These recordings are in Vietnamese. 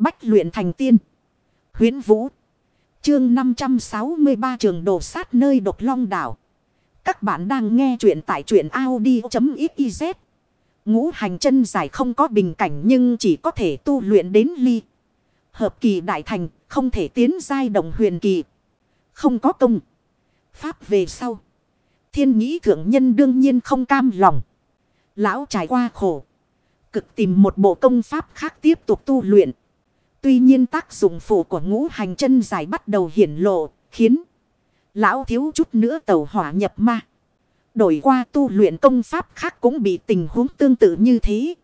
Bách luyện thành tiên. huyễn Vũ. Chương 563 trường đổ sát nơi độc long đảo. Các bạn đang nghe truyện tại truyện Audi.xyz. Ngũ hành chân dài không có bình cảnh nhưng chỉ có thể tu luyện đến ly. Hợp kỳ đại thành, không thể tiến giai động huyền kỳ. Không có công. Pháp về sau. Thiên nghĩ thượng nhân đương nhiên không cam lòng. Lão trải qua khổ. Cực tìm một bộ công pháp khác tiếp tục tu luyện. Tuy nhiên tác dụng phụ của ngũ hành chân dài bắt đầu hiển lộ, khiến lão thiếu chút nữa tàu hỏa nhập ma. Đổi qua tu luyện công pháp khác cũng bị tình huống tương tự như thế.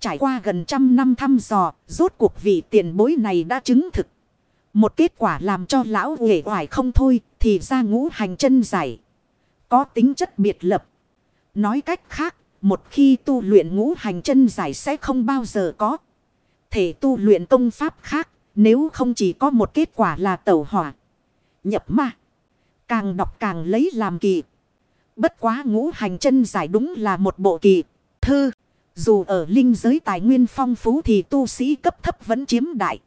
Trải qua gần trăm năm thăm dò, rốt cuộc vị tiền bối này đã chứng thực. Một kết quả làm cho lão uể oải không thôi, thì ra ngũ hành chân giải. Có tính chất biệt lập. Nói cách khác, một khi tu luyện ngũ hành chân giải sẽ không bao giờ có. Thể tu luyện công pháp khác, nếu không chỉ có một kết quả là tẩu hỏa. Nhập ma. Càng đọc càng lấy làm kỳ. Bất quá ngũ hành chân giải đúng là một bộ kỳ. Thư. Dù ở linh giới tài nguyên phong phú thì tu sĩ cấp thấp vẫn chiếm đại.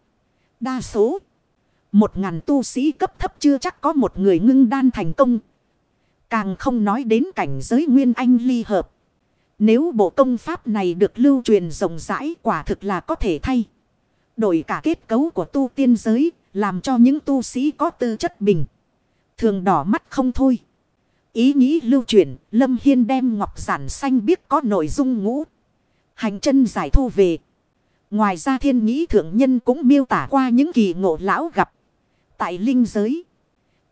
Đa số. Một ngàn tu sĩ cấp thấp chưa chắc có một người ngưng đan thành công. Càng không nói đến cảnh giới nguyên anh ly hợp. Nếu bộ công pháp này được lưu truyền rộng rãi quả thực là có thể thay. Đổi cả kết cấu của tu tiên giới, làm cho những tu sĩ có tư chất bình. Thường đỏ mắt không thôi. Ý nghĩ lưu truyền, Lâm Hiên đem ngọc giản xanh biết có nội dung ngũ. Hành chân giải thu về. Ngoài ra thiên nghĩ thượng nhân cũng miêu tả qua những kỳ ngộ lão gặp. Tại linh giới.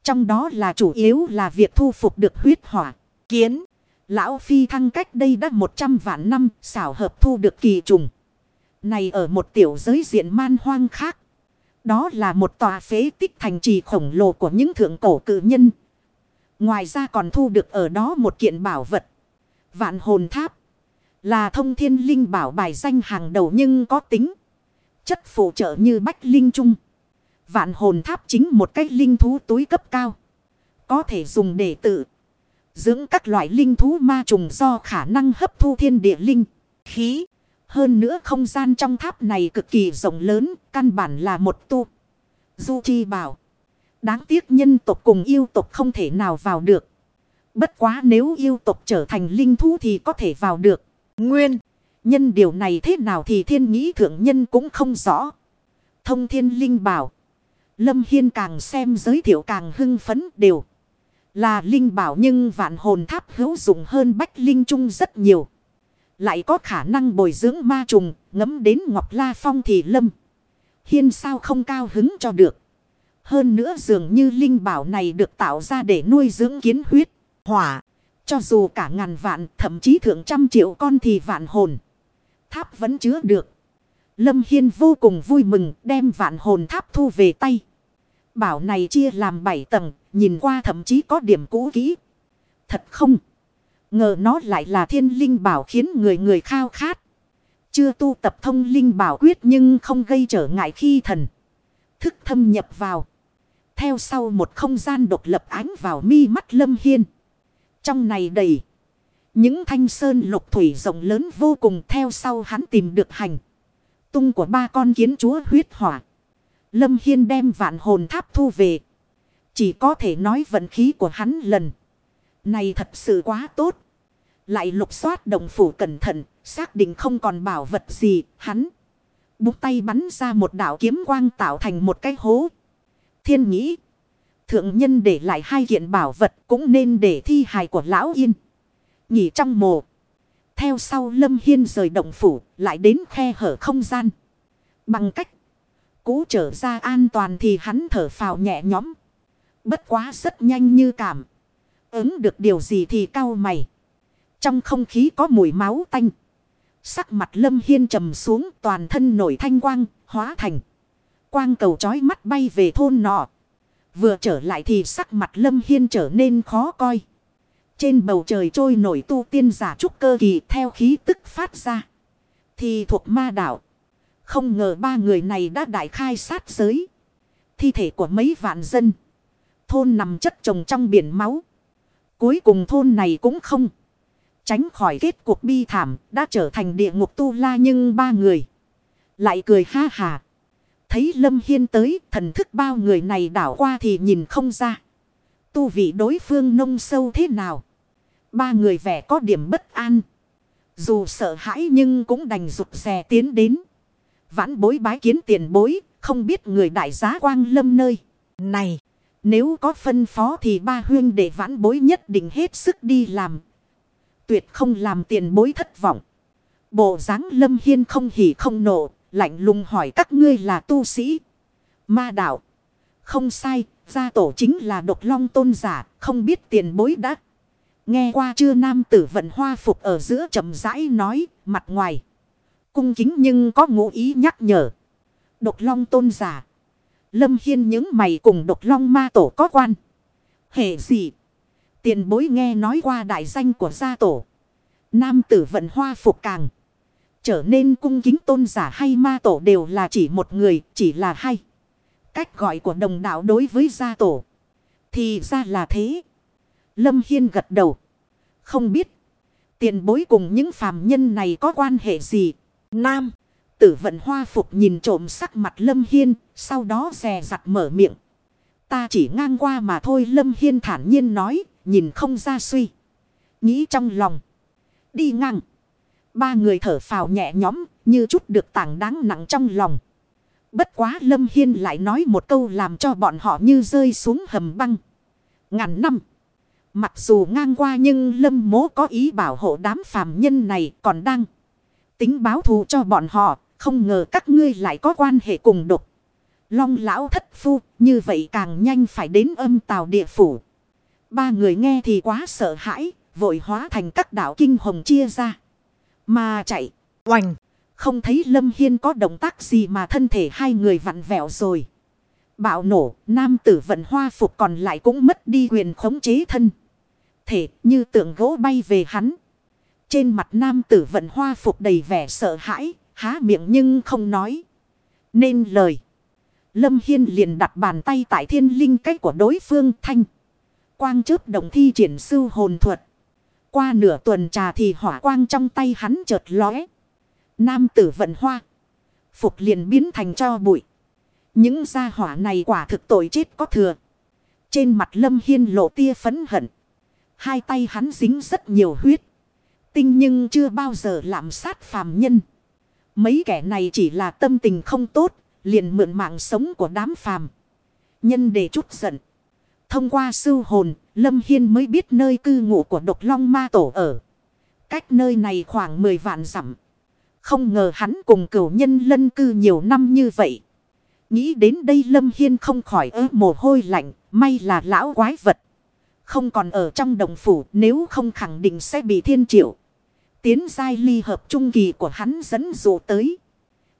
Trong đó là chủ yếu là việc thu phục được huyết hỏa, kiến. Lão Phi thăng cách đây đã 100 vạn năm, xảo hợp thu được kỳ trùng. Này ở một tiểu giới diện man hoang khác. Đó là một tòa phế tích thành trì khổng lồ của những thượng cổ cự nhân. Ngoài ra còn thu được ở đó một kiện bảo vật. Vạn hồn tháp. Là thông thiên linh bảo bài danh hàng đầu nhưng có tính. Chất phụ trợ như bách linh trung. Vạn hồn tháp chính một cách linh thú túi cấp cao. Có thể dùng để tự. Dưỡng các loại linh thú ma trùng do khả năng hấp thu thiên địa linh, khí. Hơn nữa không gian trong tháp này cực kỳ rộng lớn, căn bản là một tu. Du Chi bảo. Đáng tiếc nhân tộc cùng yêu tộc không thể nào vào được. Bất quá nếu yêu tộc trở thành linh thú thì có thể vào được. Nguyên, nhân điều này thế nào thì thiên nghĩ thượng nhân cũng không rõ. Thông thiên linh bảo. Lâm Hiên càng xem giới thiệu càng hưng phấn đều. Là linh bảo nhưng vạn hồn tháp hữu dụng hơn bách linh trung rất nhiều. Lại có khả năng bồi dưỡng ma trùng, ngấm đến Ngọc La Phong thì lâm. Hiên sao không cao hứng cho được. Hơn nữa dường như linh bảo này được tạo ra để nuôi dưỡng kiến huyết, hỏa. Cho dù cả ngàn vạn, thậm chí thượng trăm triệu con thì vạn hồn. Tháp vẫn chứa được. Lâm Hiên vô cùng vui mừng đem vạn hồn tháp thu về tay. Bảo này chia làm 7 tầng, nhìn qua thậm chí có điểm cũ kỹ. Thật không? Ngờ nó lại là thiên linh bảo khiến người người khao khát. Chưa tu tập thông linh bảo quyết nhưng không gây trở ngại khi thần. Thức thâm nhập vào. Theo sau một không gian độc lập ánh vào mi mắt lâm hiên. Trong này đầy. Những thanh sơn lục thủy rộng lớn vô cùng theo sau hắn tìm được hành. Tung của ba con kiến chúa huyết hỏa. Lâm Hiên đem vạn hồn tháp thu về. Chỉ có thể nói vận khí của hắn lần. Này thật sự quá tốt. Lại lục soát đồng phủ cẩn thận. Xác định không còn bảo vật gì. Hắn Búng tay bắn ra một đảo kiếm quang tạo thành một cái hố. Thiên nghĩ. Thượng nhân để lại hai kiện bảo vật cũng nên để thi hài của lão yên. Nhỉ trong mồ. Theo sau Lâm Hiên rời động phủ, lại đến khe hở không gian. Bằng cách cũ trở ra an toàn thì hắn thở phào nhẹ nhõm. Bất quá rất nhanh như cảm. Ứng được điều gì thì cao mày. Trong không khí có mùi máu tanh. Sắc mặt lâm hiên trầm xuống toàn thân nổi thanh quang, hóa thành. Quang cầu chói mắt bay về thôn nọ. Vừa trở lại thì sắc mặt lâm hiên trở nên khó coi. Trên bầu trời trôi nổi tu tiên giả trúc cơ kỳ theo khí tức phát ra. Thì thuộc ma đảo. Không ngờ ba người này đã đại khai sát giới. Thi thể của mấy vạn dân. Thôn nằm chất trồng trong biển máu. Cuối cùng thôn này cũng không. Tránh khỏi kết cuộc bi thảm. Đã trở thành địa ngục tu la nhưng ba người. Lại cười ha hà. Thấy Lâm Hiên tới, thần thức bao người này đảo qua thì nhìn không ra. Tu vị đối phương nông sâu thế nào? Ba người vẻ có điểm bất an. Dù sợ hãi nhưng cũng đành rụt rè tiến đến. Vãn bối bái kiến tiền bối, không biết người đại giá quang lâm nơi. Này, nếu có phân phó thì ba huyên để vãn bối nhất định hết sức đi làm. Tuyệt không làm tiền bối thất vọng. Bộ dáng lâm hiên không hỉ không nộ, lạnh lùng hỏi các ngươi là tu sĩ. Ma đạo. Không sai, gia tổ chính là độc long tôn giả, không biết tiền bối đã. Nghe qua chưa nam tử vận hoa phục ở giữa chậm rãi nói, mặt ngoài. Cung kính nhưng có ngụ ý nhắc nhở. Độc long tôn giả. Lâm Hiên những mày cùng độc long ma tổ có quan. Hệ gì? Tiền bối nghe nói qua đại danh của gia tổ. Nam tử vận hoa phục càng. Trở nên cung kính tôn giả hay ma tổ đều là chỉ một người, chỉ là hay. Cách gọi của đồng đạo đối với gia tổ. Thì ra là thế. Lâm Hiên gật đầu. Không biết. Tiền bối cùng những phàm nhân này có quan hệ gì? Nam. Tử vận hoa phục nhìn trộm sắc mặt Lâm Hiên. Sau đó rè rặt mở miệng. Ta chỉ ngang qua mà thôi, Lâm Hiên thản nhiên nói. Nhìn không ra suy. Nghĩ trong lòng. Đi ngang. Ba người thở phào nhẹ nhõm. Như chút được tảng đáng nặng trong lòng. Bất quá Lâm Hiên lại nói một câu làm cho bọn họ như rơi xuống hầm băng. Ngàn năm. Mặc dù ngang qua nhưng Lâm mố có ý bảo hộ đám phàm nhân này còn đang tính báo thù cho bọn họ. Không ngờ các ngươi lại có quan hệ cùng độc. Long lão thất phu như vậy càng nhanh phải đến âm tào địa phủ. Ba người nghe thì quá sợ hãi, vội hóa thành các đảo kinh hồng chia ra. Mà chạy, oành, không thấy Lâm Hiên có động tác gì mà thân thể hai người vặn vẹo rồi. Bạo nổ, nam tử vận hoa phục còn lại cũng mất đi quyền khống chế thân. Thể như tượng gỗ bay về hắn. Trên mặt nam tử vận hoa phục đầy vẻ sợ hãi, há miệng nhưng không nói. Nên lời. Lâm Hiên liền đặt bàn tay tại thiên linh cách của đối phương thanh. Quang chớp động thi triển sư hồn thuật. Qua nửa tuần trà thì hỏa quang trong tay hắn chợt lóe. Nam tử vận hoa. Phục liền biến thành cho bụi. Những gia hỏa này quả thực tội chết có thừa. Trên mặt lâm hiên lộ tia phấn hận. Hai tay hắn dính rất nhiều huyết. Tinh nhưng chưa bao giờ làm sát phàm nhân. Mấy kẻ này chỉ là tâm tình không tốt. Liền mượn mạng sống của đám phàm. Nhân để chút giận. Thông qua sư hồn, Lâm Hiên mới biết nơi cư ngụ của độc long ma tổ ở. Cách nơi này khoảng 10 vạn dặm. Không ngờ hắn cùng cửu nhân lân cư nhiều năm như vậy. Nghĩ đến đây Lâm Hiên không khỏi ớ mồ hôi lạnh, may là lão quái vật. Không còn ở trong đồng phủ nếu không khẳng định sẽ bị thiên triệu. Tiến giai ly hợp trung kỳ của hắn dẫn dụ tới.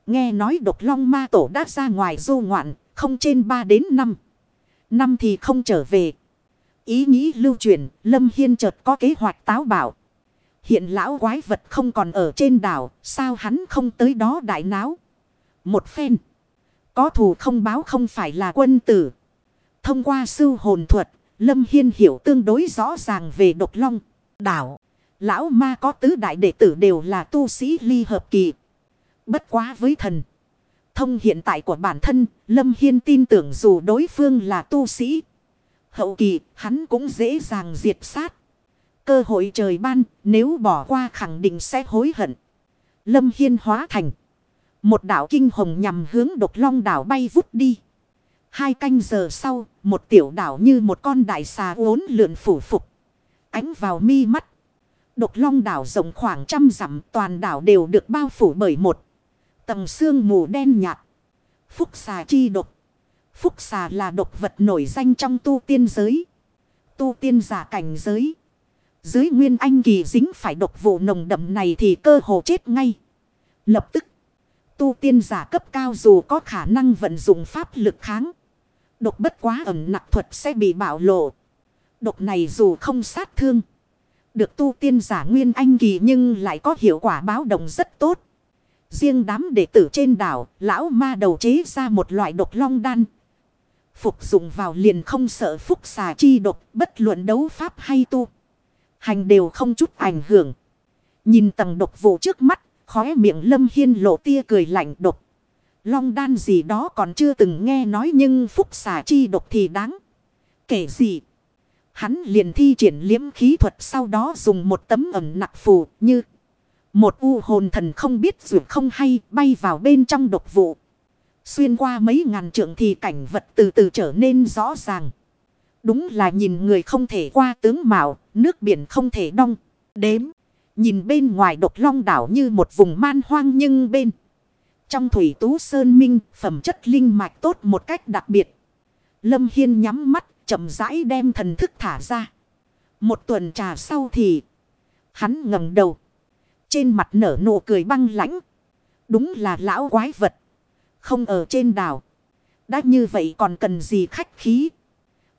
Nghe nói độc long ma tổ đã ra ngoài du ngoạn, không trên 3 đến 5. Năm thì không trở về. Ý nghĩ lưu truyền, Lâm Hiên chợt có kế hoạch táo bảo. Hiện lão quái vật không còn ở trên đảo, sao hắn không tới đó đại náo. Một phen. Có thù không báo không phải là quân tử. Thông qua sư hồn thuật, Lâm Hiên hiểu tương đối rõ ràng về độc long, đảo. Lão ma có tứ đại đệ tử đều là tu sĩ ly hợp kỳ. Bất quá với thần. Thông hiện tại của bản thân, Lâm Hiên tin tưởng dù đối phương là tu sĩ. Hậu kỳ, hắn cũng dễ dàng diệt sát. Cơ hội trời ban, nếu bỏ qua khẳng định sẽ hối hận. Lâm Hiên hóa thành. Một đảo kinh hồng nhằm hướng độc long đảo bay vút đi. Hai canh giờ sau, một tiểu đảo như một con đại xà uốn lượn phủ phục. Ánh vào mi mắt. Độc long đảo rộng khoảng trăm dặm, toàn đảo đều được bao phủ bởi một tầng xương mù đen nhạt. Phúc xà chi độc. Phúc xà là độc vật nổi danh trong tu tiên giới. Tu tiên giả cảnh giới. Dưới nguyên anh kỳ dính phải độc vụ nồng đậm này thì cơ hồ chết ngay. Lập tức. Tu tiên giả cấp cao dù có khả năng vận dụng pháp lực kháng. Độc bất quá ẩm nặc thuật sẽ bị bạo lộ. Độc này dù không sát thương. Được tu tiên giả nguyên anh kỳ nhưng lại có hiệu quả báo động rất tốt. Riêng đám đệ tử trên đảo, lão ma đầu chế ra một loại độc long đan. Phục dụng vào liền không sợ phúc xà chi độc, bất luận đấu pháp hay tu. Hành đều không chút ảnh hưởng. Nhìn tầng độc vụ trước mắt, khóe miệng lâm hiên lộ tia cười lạnh độc. Long đan gì đó còn chưa từng nghe nói nhưng phúc xà chi độc thì đáng. Kể gì? Hắn liền thi triển liếm khí thuật sau đó dùng một tấm ẩm nặc phù như một u hồn thần không biết dù không hay bay vào bên trong độc vụ. Xuyên qua mấy ngàn trượng thì cảnh vật từ từ trở nên rõ ràng. Đúng là nhìn người không thể qua tướng mạo, nước biển không thể đong, đếm. Nhìn bên ngoài độc long đảo như một vùng man hoang nhưng bên. Trong thủy tú sơn minh, phẩm chất linh mạch tốt một cách đặc biệt. Lâm Hiên nhắm mắt, chậm rãi đem thần thức thả ra. Một tuần trà sau thì, hắn ngẩng đầu. Trên mặt nở nụ cười băng lãnh. Đúng là lão quái vật. Không ở trên đảo. Đã như vậy còn cần gì khách khí.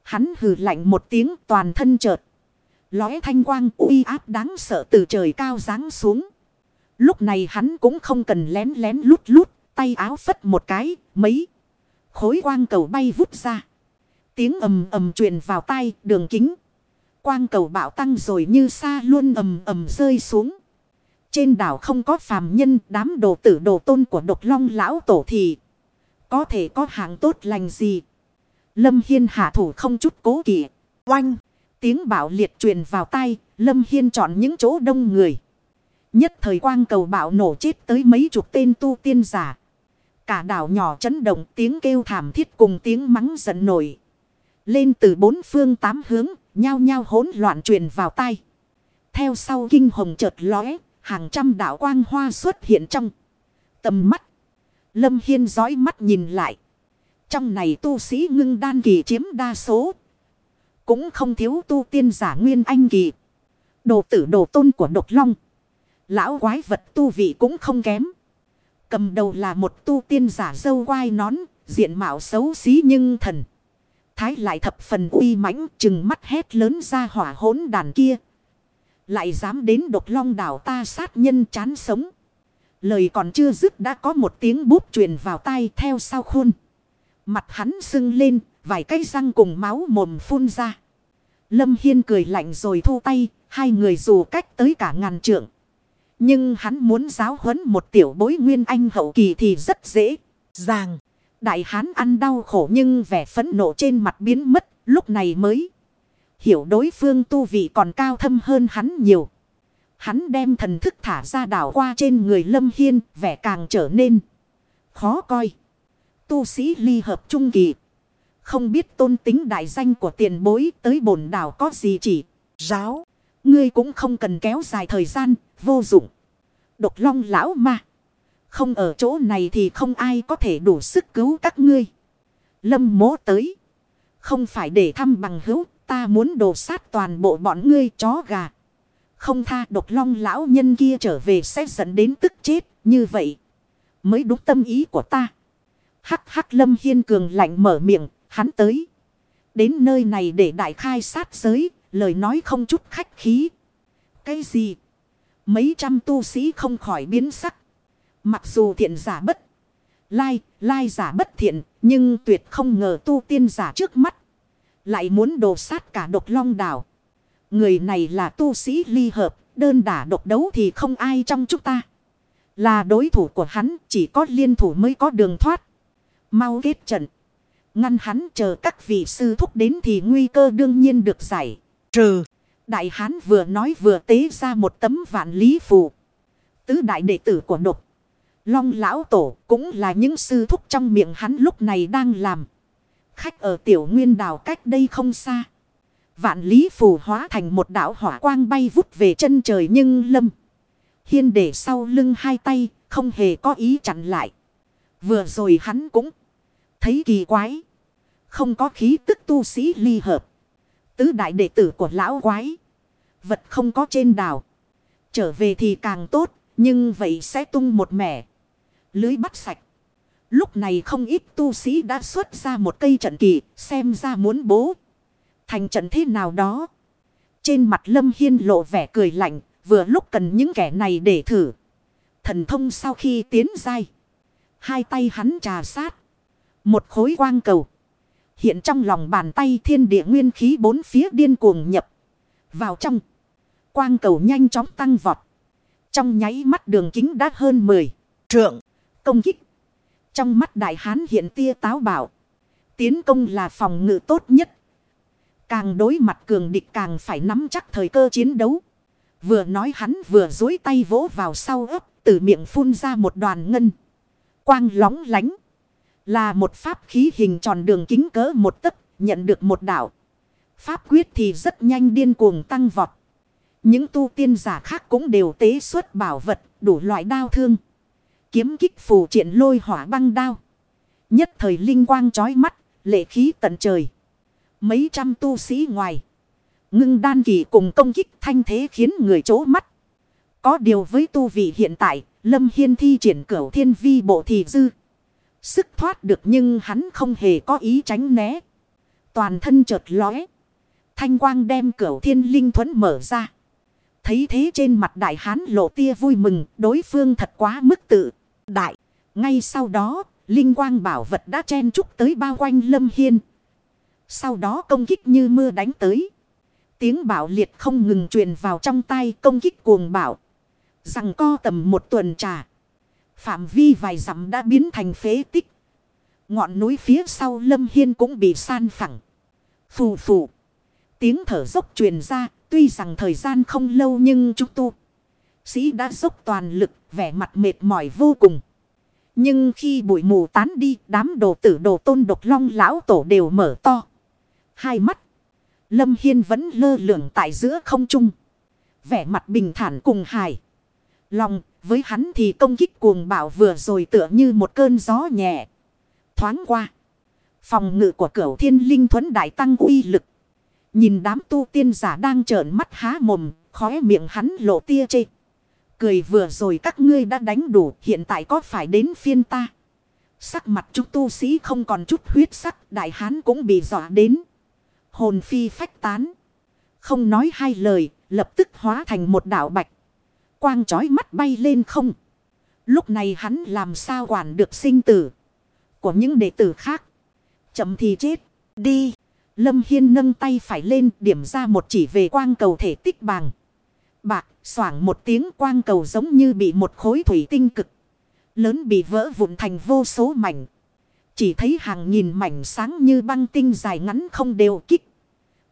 Hắn hừ lạnh một tiếng toàn thân chợt. Lói thanh quang uy áp đáng sợ từ trời cao giáng xuống. Lúc này hắn cũng không cần lén lén lút lút. Tay áo phất một cái. Mấy khối quang cầu bay vút ra. Tiếng ầm ầm truyền vào tay đường kính. Quang cầu bạo tăng rồi như xa luôn ầm ầm rơi xuống. Trên đảo không có phàm nhân, đám đồ tử đồ tôn của độc long lão tổ thì. Có thể có hạng tốt lành gì. Lâm Hiên hạ thủ không chút cố kỵ. Oanh. Tiếng bạo liệt truyền vào tay. Lâm Hiên chọn những chỗ đông người. Nhất thời quang cầu bạo nổ chết tới mấy chục tên tu tiên giả. Cả đảo nhỏ chấn động, tiếng kêu thảm thiết cùng tiếng mắng giận nổi. Lên từ bốn phương tám hướng, nhao nhao hỗn loạn truyền vào tay. Theo sau kinh hồng chợt lóe, hàng trăm đạo quang hoa xuất hiện trong tầm mắt. Lâm Hiên dõi mắt nhìn lại. Trong này tu sĩ ngưng đan kỳ chiếm đa số. Cũng không thiếu tu tiên giả nguyên anh kỳ. Đồ tử đồ tôn của độc long. Lão quái vật tu vị cũng không kém. Cầm đầu là một tu tiên giả dâu quai nón, diện mạo xấu xí nhưng thần. Thái lại thập phần uy mãnh chừng mắt hét lớn ra hỏa hốn đàn kia. Lại dám đến độc long đảo ta sát nhân chán sống. Lời còn chưa dứt đã có một tiếng búp truyền vào tai theo sau khuôn. Mặt hắn sưng lên, vài cây răng cùng máu mồm phun ra. Lâm Hiên cười lạnh rồi thu tay, hai người dù cách tới cả ngàn trượng. Nhưng hắn muốn giáo huấn một tiểu bối nguyên anh hậu kỳ thì rất dễ, dàng. Đại hán ăn đau khổ nhưng vẻ phẫn nộ trên mặt biến mất, lúc này mới hiểu đối phương tu vị còn cao thâm hơn hắn nhiều. Hắn đem thần thức thả ra đảo qua trên người Lâm Hiên, vẻ càng trở nên khó coi. Tu sĩ ly hợp trung kỳ. Không biết tôn tính đại danh của tiền bối tới bổn đảo có gì chỉ. Ráo. Ngươi cũng không cần kéo dài thời gian, vô dụng. Độc long lão ma. Không ở chỗ này thì không ai có thể đủ sức cứu các ngươi. Lâm mố tới. Không phải để thăm bằng hữu, ta muốn đổ sát toàn bộ bọn ngươi chó gà. Không tha độc long lão nhân kia trở về sẽ dẫn đến tức chết, như vậy. Mới đúng tâm ý của ta. Hắc hắc lâm hiên cường lạnh mở miệng, hắn tới. Đến nơi này để đại khai sát giới, lời nói không chút khách khí. Cái gì? Mấy trăm tu sĩ không khỏi biến sắc. Mặc dù thiện giả bất lai, lai giả bất thiện, nhưng tuyệt không ngờ tu tiên giả trước mắt. Lại muốn đồ sát cả độc long đảo. Người này là tu sĩ ly hợp, đơn đả độc đấu thì không ai trong chúng ta. Là đối thủ của hắn, chỉ có liên thủ mới có đường thoát. Mau kết trận. Ngăn hắn chờ các vị sư thúc đến thì nguy cơ đương nhiên được giải. Trừ. Đại hán vừa nói vừa tế ra một tấm vạn lý phù. Tứ đại đệ tử của độc. Long lão tổ cũng là những sư thúc trong miệng hắn lúc này đang làm. Khách ở tiểu nguyên đảo cách đây không xa. Vạn lý phù hóa thành một đảo hỏa quang bay vút về chân trời nhưng lâm. Hiên để sau lưng hai tay, không hề có ý chặn lại. Vừa rồi hắn cũng thấy kỳ quái. Không có khí tức tu sĩ ly hợp. Tứ đại đệ tử của lão quái. Vật không có trên đảo. Trở về thì càng tốt. Nhưng vậy sẽ tung một mẻ. Lưới bắt sạch. Lúc này không ít tu sĩ đã xuất ra một cây trận kỳ. Xem ra muốn bố. Thành trận thế nào đó. Trên mặt Lâm Hiên lộ vẻ cười lạnh. Vừa lúc cần những kẻ này để thử. Thần thông sau khi tiến dai. Hai tay hắn trà sát. Một khối quang cầu. Hiện trong lòng bàn tay thiên địa nguyên khí bốn phía điên cuồng nhập. Vào trong. Quang cầu nhanh chóng tăng vọt. Trong nháy mắt đường kính đã hơn 10 trượng. Công kích. Trong mắt đại hán hiện tia táo bảo. Tiến công là phòng ngự tốt nhất. Càng đối mặt cường địch càng phải nắm chắc thời cơ chiến đấu. Vừa nói hắn vừa dối tay vỗ vào sau ấp. Từ miệng phun ra một đoàn ngân. Quang lóng lánh. Là một pháp khí hình tròn đường kính cỡ một tấc. Nhận được một đảo. Pháp quyết thì rất nhanh điên cuồng tăng vọt. Những tu tiên giả khác cũng đều tế xuất bảo vật. Đủ loại đao thương. Kiếm kích phù triển lôi hỏa băng đao. Nhất thời linh quang chói mắt. Lệ khí tận trời. Mấy trăm tu sĩ ngoài. Ngưng đan kỳ cùng công kích thanh thế khiến người chố mắt. Có điều với tu vị hiện tại, Lâm Hiên thi triển cửu thiên vi bộ thì dư. Sức thoát được nhưng hắn không hề có ý tránh né. Toàn thân chợt lóe. Thanh quang đem cửu thiên linh thuẫn mở ra. Thấy thế trên mặt đại hán lộ tia vui mừng, đối phương thật quá mức tự. Đại, ngay sau đó, linh quang bảo vật đã chen trúc tới bao quanh Lâm Hiên. Sau đó công kích như mưa đánh tới. Tiếng bảo liệt không ngừng truyền vào trong tay công kích cuồng bảo. Rằng co tầm một tuần trà. Phạm vi vài dặm đã biến thành phế tích. Ngọn núi phía sau lâm hiên cũng bị san phẳng. Phù phù. Tiếng thở dốc truyền ra. Tuy rằng thời gian không lâu nhưng chúng tu. Sĩ đã dốc toàn lực. Vẻ mặt mệt mỏi vô cùng. Nhưng khi bụi mù tán đi. Đám đồ tử đồ tôn độc long lão tổ đều mở to. Hai mắt. Lâm Hiên vẫn lơ lửng tại giữa không trung. Vẻ mặt bình thản cùng hài. Lòng, với hắn thì công kích cuồng bạo vừa rồi tựa như một cơn gió nhẹ. Thoáng qua. Phòng ngự của cửu thiên linh thuẫn đại tăng uy lực. Nhìn đám tu tiên giả đang trợn mắt há mồm. Khóe miệng hắn lộ tia chê. Cười vừa rồi các ngươi đã đánh đủ. Hiện tại có phải đến phiên ta. Sắc mặt chúng tu sĩ không còn chút huyết sắc. Đại hán cũng bị dọa đến. Hồn phi phách tán. Không nói hai lời. Lập tức hóa thành một đảo bạch quang chói mắt bay lên không. Lúc này hắn làm sao quản được sinh tử của những đệ tử khác. Chậm thì chết. Đi. Lâm Hiên nâng tay phải lên, điểm ra một chỉ về quang cầu thể tích bằng. Bạc soảng một tiếng quang cầu giống như bị một khối thủy tinh cực. Lớn bị vỡ vụn thành vô số mảnh. Chỉ thấy hàng nghìn mảnh sáng như băng tinh dài ngắn không đều kích.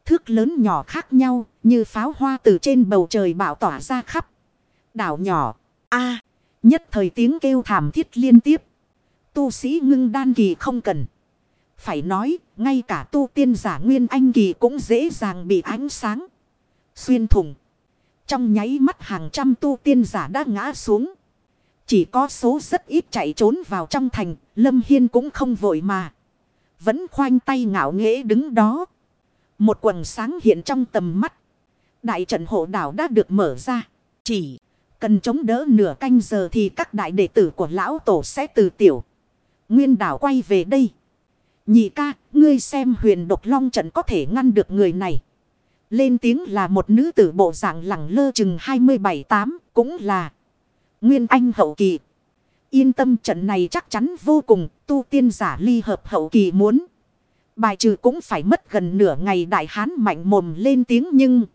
Thước lớn nhỏ khác nhau như pháo hoa từ trên bầu trời bảo tỏa ra khắp. Đảo nhỏ. a Nhất thời tiếng kêu thảm thiết liên tiếp. Tu sĩ ngưng đan kỳ không cần. Phải nói, ngay cả tu tiên giả nguyên anh kỳ cũng dễ dàng bị ánh sáng. Xuyên thủng. Trong nháy mắt hàng trăm tu tiên giả đã ngã xuống. Chỉ có số rất ít chạy trốn vào trong thành, Lâm Hiên cũng không vội mà. Vẫn khoanh tay ngạo nghễ đứng đó. Một quần sáng hiện trong tầm mắt. Đại trận hộ đảo đã được mở ra. Chỉ Cần chống đỡ nửa canh giờ thì các đại đệ tử của lão tổ sẽ từ tiểu. Nguyên đảo quay về đây. Nhị ca, ngươi xem huyền độc long trận có thể ngăn được người này. Lên tiếng là một nữ tử bộ dạng lẳng lơ chừng 27-8, cũng là Nguyên Anh hậu kỳ. Yên tâm trận này chắc chắn vô cùng, tu tiên giả ly hợp hậu kỳ muốn. Bài trừ cũng phải mất gần nửa ngày đại hán mạnh mồm lên tiếng nhưng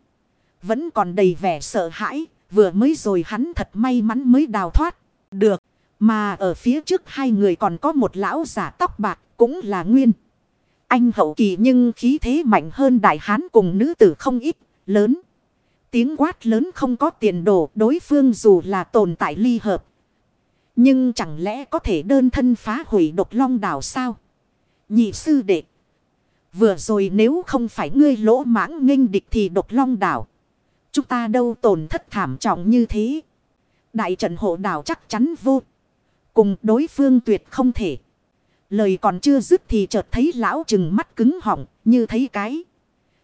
vẫn còn đầy vẻ sợ hãi, Vừa mới rồi hắn thật may mắn mới đào thoát. Được. Mà ở phía trước hai người còn có một lão giả tóc bạc cũng là nguyên. Anh hậu kỳ nhưng khí thế mạnh hơn đại hán cùng nữ tử không ít, lớn. Tiếng quát lớn không có tiền đồ đối phương dù là tồn tại ly hợp. Nhưng chẳng lẽ có thể đơn thân phá hủy độc long đảo sao? Nhị sư đệ. Vừa rồi nếu không phải ngươi lỗ mãng nghênh địch thì độc long đảo. Chúng ta đâu tổn thất thảm trọng như thế. Đại trận hộ đảo chắc chắn vô. Cùng đối phương tuyệt không thể. Lời còn chưa dứt thì chợt thấy lão chừng mắt cứng họng như thấy cái.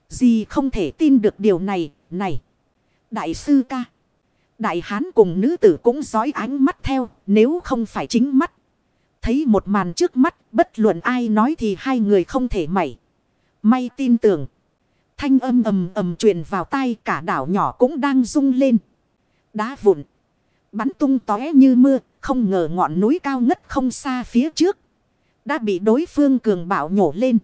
Gì không thể tin được điều này, này. Đại sư ca. Đại hán cùng nữ tử cũng dõi ánh mắt theo, nếu không phải chính mắt. Thấy một màn trước mắt, bất luận ai nói thì hai người không thể mảy. May tin tưởng. Thanh âm ầm ầm truyền vào tai cả đảo nhỏ cũng đang rung lên. Đá vụn. Bắn tung tóe như mưa. Không ngờ ngọn núi cao ngất không xa phía trước. Đã bị đối phương cường bạo nhổ lên.